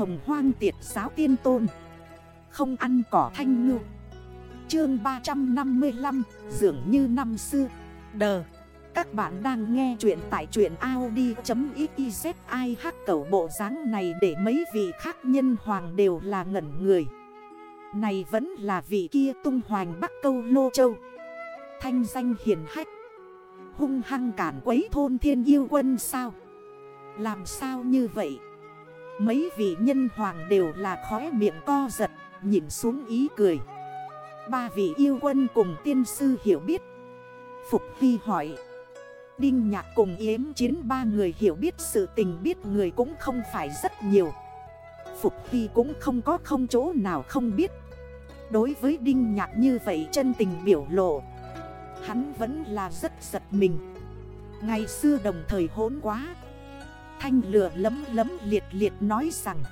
hồng hoang tiệt giáo tiên tôn. Không ăn cỏ thanh ngư. Chương 355 Dường như năm xưa. Đờ. Các bạn đang nghe chuyện tại truyện Audi.xyz Ai cầu bộ dáng này để mấy vị khác nhân hoàng đều là ngẩn người. Này vẫn là vị kia tung hoàng bắc câu lô châu. Thanh danh hiền hách. Hung hăng cản quấy thôn thiên yêu quân sao? Làm sao như vậy? Mấy vị nhân hoàng đều là khóe miệng co giật, Nhìn xuống ý cười. Ba vị yêu quân cùng tiên sư hiểu biết. Phục Hy hỏi. Đinh Nhạc cùng Yếm chiến, ba người hiểu biết sự tình biết người cũng không phải rất nhiều. Phục Hy cũng không có không chỗ nào không biết. Đối với Đinh Nhạc như vậy chân tình biểu lộ, Hắn vẫn là rất giật mình. Ngày xưa đồng thời hốn quá Thanh lửa lấm lấm liệt liệt nói rằng,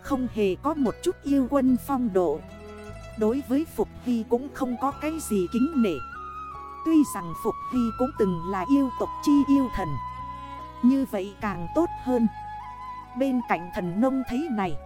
Không hề có một chút yêu quân phong độ. Đối với Phục Hy cũng không có cái gì kính nể. Tuy rằng Phục Hy cũng từng là yêu tộc chi yêu thần. Như vậy càng tốt hơn. Bên cạnh thần nông thấy này,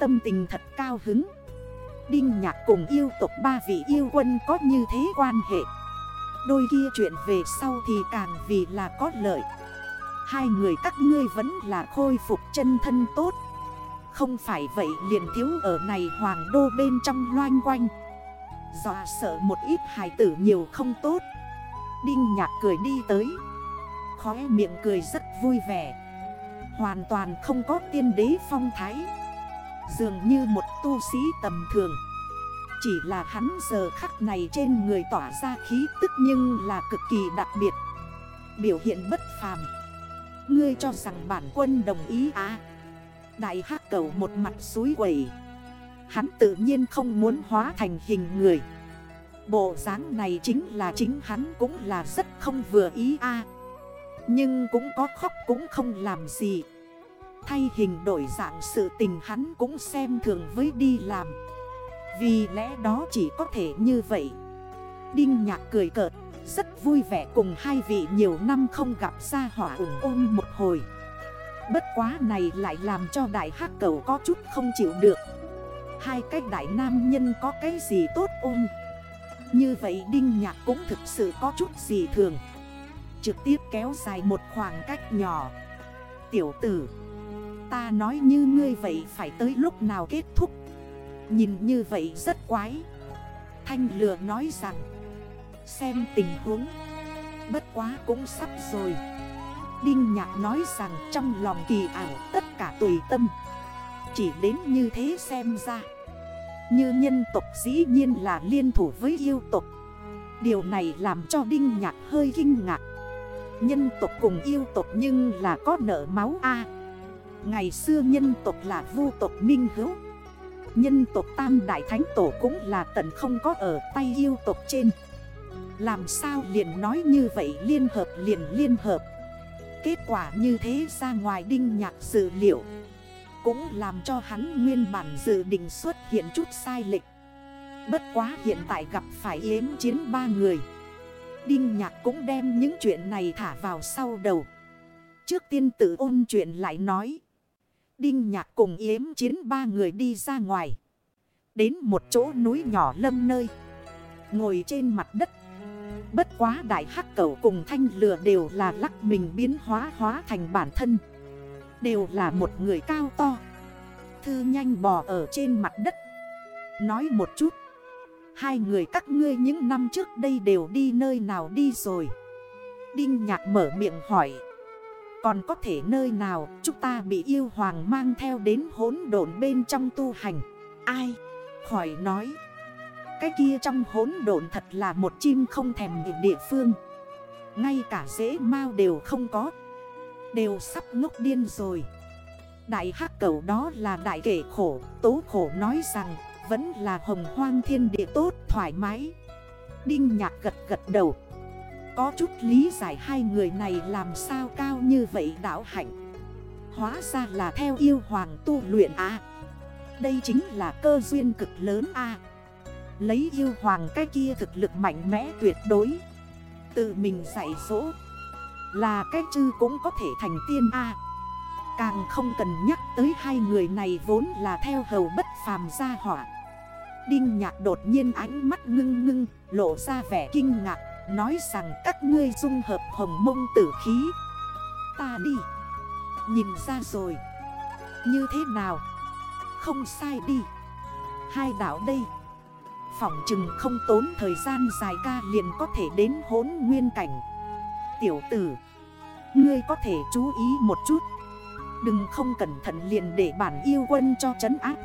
Tâm tình thật cao hứng. Đinh nhạc cùng yêu tộc ba vị yêu quân có như thế quan hệ. Đôi kia chuyện về sau thì càng vì là có lợi. Hai người các ngươi vẫn là khôi phục chân thân tốt. Không phải vậy liền thiếu ở này hoàng đô bên trong loanh quanh. Dọa sợ một ít hài tử nhiều không tốt. Đinh nhạc cười đi tới. Khóe miệng cười rất vui vẻ. Hoàn toàn không có tiên đế phong thái. Dường như một tu sĩ tầm thường. Chỉ là hắn giờ khắc này trên người tỏa ra khí tức nhưng là cực kỳ đặc biệt. Biểu hiện bất phàm. Ngươi cho rằng bản quân đồng ý à? Đại hắc cầu một mặt suối quẩy. Hắn tự nhiên không muốn hóa thành hình người. Bộ dáng này chính là chính hắn cũng là rất không vừa ý a. Nhưng cũng có khóc cũng không làm gì. Thay hình đổi dạng sự tình hắn cũng xem thường với đi làm. Vì lẽ đó chỉ có thể như vậy. Đinh nhạc cười cợt. Rất vui vẻ cùng hai vị nhiều năm không gặp ra hỏa ủng ôm một hồi. Bất quá này lại làm cho đại hắc cầu có chút không chịu được. Hai cái đại nam nhân có cái gì tốt ôm? Như vậy Đinh Nhạc cũng thực sự có chút gì thường. Trực tiếp kéo dài một khoảng cách nhỏ. Tiểu tử, Ta nói như ngươi vậy phải tới lúc nào kết thúc? Nhìn như vậy rất quái. Thanh lừa nói rằng Xem tình huống. Bất quá cũng sắp rồi. Đinh Nhạc nói rằng trong lòng kỳ ảo tất cả tùy tâm. Chỉ đến như thế xem ra. Như nhân tộc dĩ nhiên là liên thủ với yêu tộc. Điều này làm cho Đinh Nhạc hơi kinh ngạc. Nhân tộc cùng yêu tộc nhưng là có nợ máu A. Ngày xưa nhân tộc là vu tộc minh hữu. Nhân tộc tam đại thánh tổ cũng là tận không có ở tay yêu tộc trên. Làm sao liền nói như vậy liên hợp liền liên hợp. Kết quả như thế ra ngoài đinh nhạc dự liệu. Cũng làm cho hắn nguyên bản dự định xuất hiện chút sai lệch. Bất quá hiện tại gặp phải yếm chiến ba người. Đinh nhạc cũng đem những chuyện này thả vào sau đầu. Trước tiên tự ôn chuyện lại nói. Đinh nhạc cùng yếm chiến ba người đi ra ngoài. Đến một chỗ núi nhỏ lâm nơi. Ngồi trên mặt đất Bất quá đại hắc cầu cùng thanh lửa đều là lắc mình biến hóa hóa thành bản thân. Đều là một người cao to. Thư nhanh bò ở trên mặt đất. Nói một chút. Hai người các ngươi những năm trước đây đều đi nơi nào đi rồi? Đinh nhạc mở miệng hỏi. Còn có thể nơi nào chúng ta bị yêu hoàng mang theo đến hốn độn bên trong tu hành? Ai? Khỏi nói cái kia trong hốn độn thật là một chim không thèm địa phương. Ngay cả dễ mau đều không có. Đều sắp ngốc điên rồi. Đại hắc cầu đó là đại kể khổ, Tố khổ nói rằng, Vẫn là hồng hoang thiên địa tốt, thoải mái. Đinh nhạc gật gật đầu. Có chút lý giải hai người này làm sao cao như vậy đảo hạnh. Hóa ra là theo yêu hoàng tu luyện à. Đây chính là cơ duyên cực lớn à. Lấy yêu hoàng cái kia thực lực mạnh mẽ tuyệt đối. Tự mình dạy dỗ. Là cái chư cũng có thể thành tiên A. Càng không cần nhắc tới hai người này vốn là theo hầu bất phàm gia hỏa. Đinh nhạc đột nhiên ánh mắt ngưng ngưng, Lộ ra vẻ kinh ngạc, Nói rằng các ngươi dung hợp hồng mông tử khí. Ta đi. Nhìn ra rồi. Như thế nào? Không sai đi. Hai đảo đây. Phỏng chừng không tốn thời gian dài ca liền có thể đến hốn nguyên cảnh. Tiểu tử, Ngươi có thể chú ý một chút. Đừng không cẩn thận liền để bản yêu quân cho chấn áp.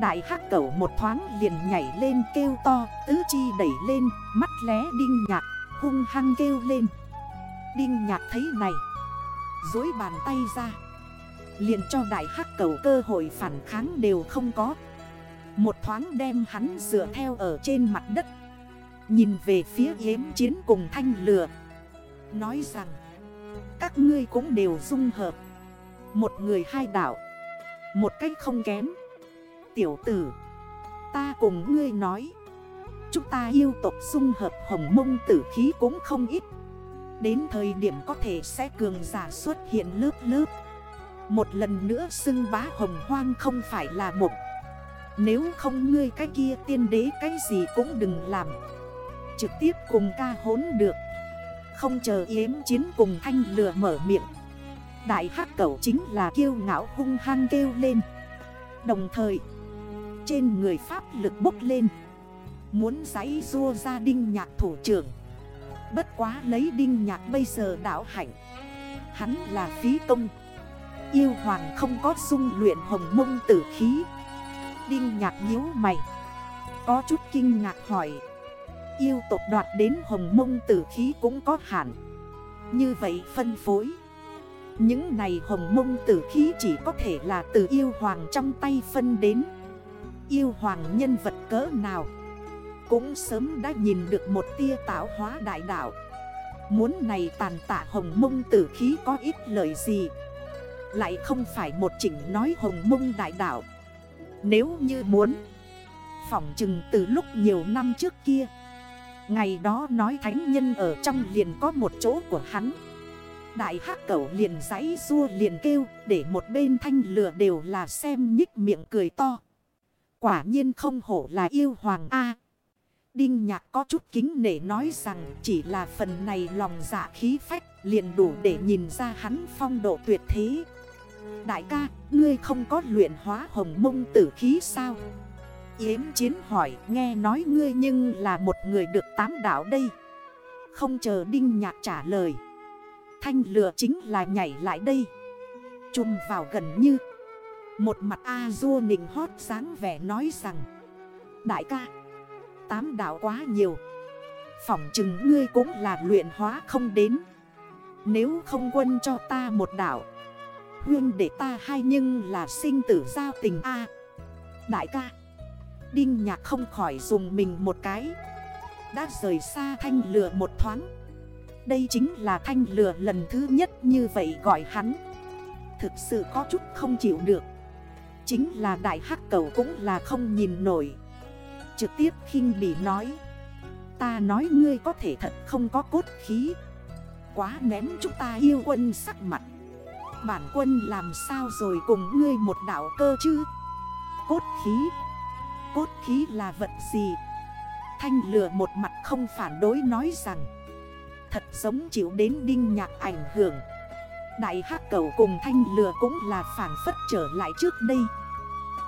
Đại hắc cẩu một thoáng liền nhảy lên kêu to, Tứ chi đẩy lên, Mắt lé đinh nhạc, Hung hăng kêu lên. Đinh nhạc thấy này, Dối bàn tay ra. Liền cho đại hắc cầu cơ hội phản kháng đều không có. Một thoáng đem hắn dựa theo ở trên mặt đất. Nhìn về phía yếm chiến cùng thanh lừa. Nói rằng, Các ngươi cũng đều dung hợp. Một người hai đảo Một cách không kém. Tiểu tử, Ta cùng ngươi nói. Chúng ta yêu tộc dung hợp hồng mông tử khí cũng không ít. Đến thời điểm có thể sẽ cường giả xuất hiện lớp lớp. Một lần nữa xưng bá hồng hoang không phải là một nếu không ngươi cái kia tiên đế cái gì cũng đừng làm. Trực tiếp cùng ca hốn được. Không chờ yếm chiến cùng thanh lừa mở miệng. Đại hắc cẩu chính là kiêu ngạo hung hăng kêu lên. Đồng thời, Trên người pháp lực bốc lên. Muốn giấy rua ra đinh nhạc thủ trưởng. Bất quá lấy đinh nhạc bây giờ đảo hạnh. Hắn là phí công. Yêu hoàng không có dung luyện hồng mông tử khí. Đinh nhạc nhíu mày. Có chút kinh ngạc hỏi. Yêu tộc đoạt đến hồng mông tử khí cũng có hạn. Như vậy phân phối. Những này hồng mông tử khí chỉ có thể là từ yêu hoàng trong tay phân đến. Yêu hoàng nhân vật cỡ nào? Cũng sớm đã nhìn được một tia tạo hóa đại đạo. Muốn này tàn tạ hồng mông tử khí có ít lời gì? Lại không phải một chỉnh nói hồng mông đại đạo. Nếu như muốn Phỏng chừng từ lúc nhiều năm trước kia, Ngày đó nói thánh nhân ở trong liền có một chỗ của hắn. Đại hắc cẩu liền giấy rua liền kêu, Để một bên thanh lửa đều là xem nhích miệng cười to. Quả nhiên không hổ là yêu hoàng A. Đinh nhạc có chút kính nể nói rằng chỉ là phần này lòng dạ khí phách liền đủ để nhìn ra hắn phong độ tuyệt thế. Đại ca, ngươi không có luyện hóa hồng mông tử khí sao? Yếm chiến hỏi nghe nói ngươi nhưng là một người được tám đảo đây. Không chờ đinh nhạc trả lời. Thanh lửa chính là nhảy lại đây. Chùm vào gần như. Một mặt A-dua nịnh hót sáng vẻ nói rằng. Đại ca tám đảo quá nhiều Phỏng chừng ngươi cũng là luyện hóa không đến Nếu không quân cho ta một đảo Huyên để ta hai nhưng là sinh tử giao tình A. Đại ca, Đinh nhạc không khỏi dùng mình một cái. Đã rời xa thanh lửa một thoáng. Đây chính là thanh lửa lần thứ nhất như vậy gọi hắn. Thực sự có chút không chịu được. Chính là đại hắc cầu cũng là không nhìn nổi. Trực tiếp khinh bị nói. Ta nói ngươi có thể thật không có cốt khí. Quá ném chúng ta yêu quân sắc mặt. Bản quân làm sao rồi cùng ngươi một đảo cơ chứ? Cốt khí. Cốt khí là vật gì? Thanh lửa một mặt không phản đối nói rằng, Thật giống chịu đến đinh nhạc ảnh hưởng. Đại hát cầu cùng thanh lửa cũng là phản phất trở lại trước đây.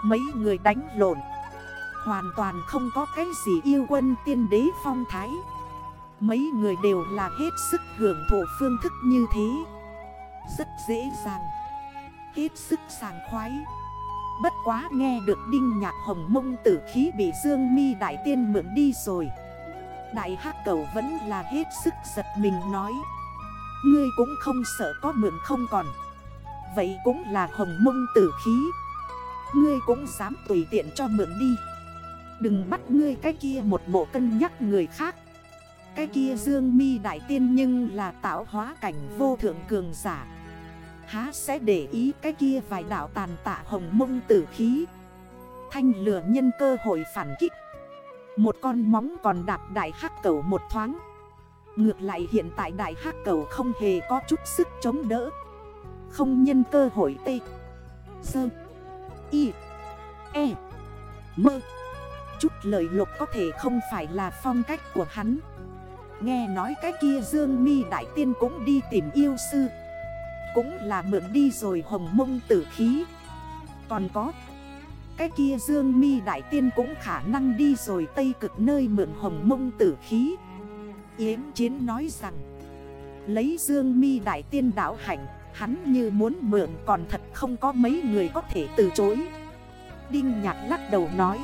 Mấy người đánh lộn. Hoàn toàn không có cái gì yêu quân tiên đế phong thái. Mấy người đều là hết sức hưởng thụ phương thức như thế. Rất dễ dàng. Hết sức sàng khoái. Bất quá nghe được đinh nhạc hồng mông tử khí bị dương mi đại tiên mượn đi rồi. Đại hát cầu vẫn là hết sức giật mình nói. Ngươi cũng không sợ có mượn không còn. Vậy cũng là hồng mông tử khí. Ngươi cũng dám tùy tiện cho mượn đi. Đừng bắt ngươi cái kia một bộ cân nhắc người khác. Cái kia dương mi đại tiên nhưng là tạo hóa cảnh vô thượng cường giả. Há sẽ để ý cái kia vài đảo tàn tạ hồng mông tử khí. Thanh lửa nhân cơ hội phản kích. Một con móng còn đạp đại hắc cầu một thoáng. Ngược lại hiện tại đại hắc cầu không hề có chút sức chống đỡ. Không nhân cơ hội tê. Sơ. Y. E. Mơ Chút lời lục có thể không phải là phong cách của hắn. Nghe nói cái kia Dương mi Đại Tiên cũng đi tìm yêu sư. Cũng là mượn đi rồi hồng mông tử khí. Còn có, Cái kia Dương mi Đại Tiên cũng khả năng đi rồi Tây cực nơi mượn hồng mông tử khí. Yếm Chiến nói rằng, Lấy Dương mi Đại Tiên đảo hạnh, Hắn như muốn mượn còn thật không có mấy người có thể từ chối. Đinh Nhạc lắc đầu nói